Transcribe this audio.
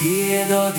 Diye da